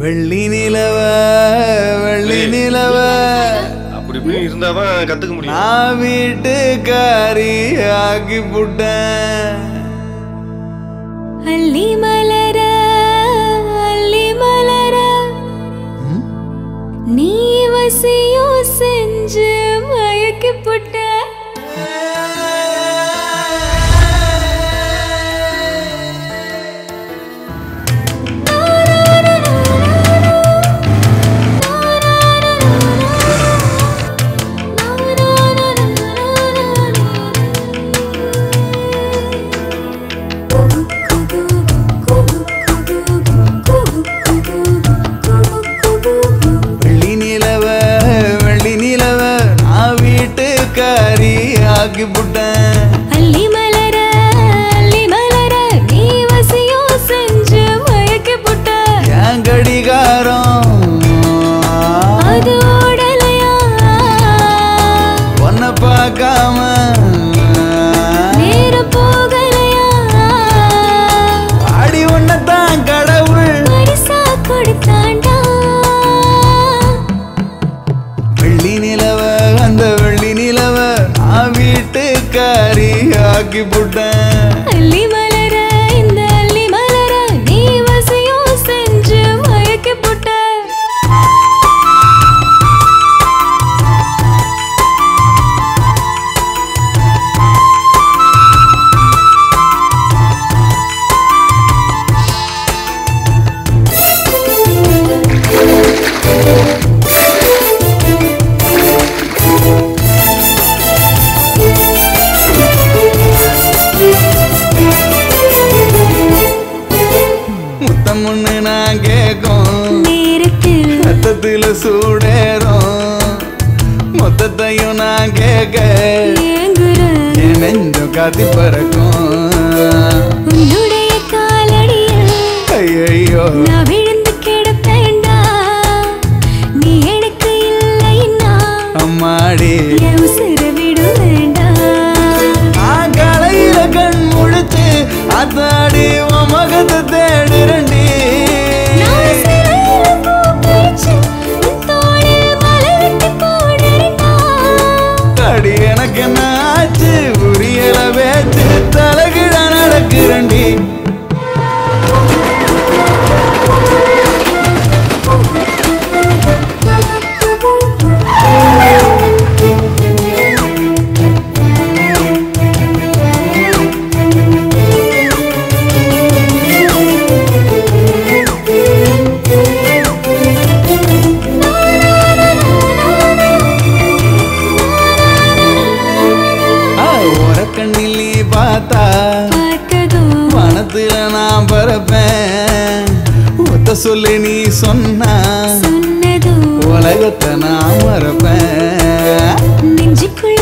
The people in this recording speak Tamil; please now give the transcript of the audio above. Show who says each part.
Speaker 1: வெள்ளி நிலவ வெள்ளி நிலவ.
Speaker 2: அப்படி இப்படி இருந்தாதான் கத்துக்க முடியும்.
Speaker 1: நான் வீட்டுக்காரி ஆக்கி புட்டேன்.
Speaker 3: அள்ளி மலர அள்ளி மலர. நீ வசியம் செஞ்சு மயக்கி
Speaker 1: புட்டேன்
Speaker 3: அள்ளி மலர அள்ளி மலர நீ வசியம் செஞ்சு மயக்கி புட்ட.
Speaker 1: என் கடிகாரம்.
Speaker 3: அது ஓடலையா?
Speaker 1: பார்க்காம.
Speaker 3: கொடுத்தாண்டா.
Speaker 1: வெள்ளி நிலவ ஆக்கி புட்டேன் சூடேறும். மொத்தத்தையும் நான் கேட்க என் நெஞ்சம் காத்தி பறக்கும்.
Speaker 3: உன்னுடைய காலடியில்
Speaker 1: ஐயோ
Speaker 3: நான் விழுந்து கிடப்பேண்டா நீ எனக்கு இல்லைன்னா
Speaker 1: அம்மாடி.
Speaker 3: என் உசுர விட
Speaker 1: நான் காலையில கண் முழிச்சு அத்தாடி முகத்தை சொல்லி நீ சொன்னா. உலகத்தை நான் மறப்பேன்.
Speaker 3: நெஞ்சுக்குள்ள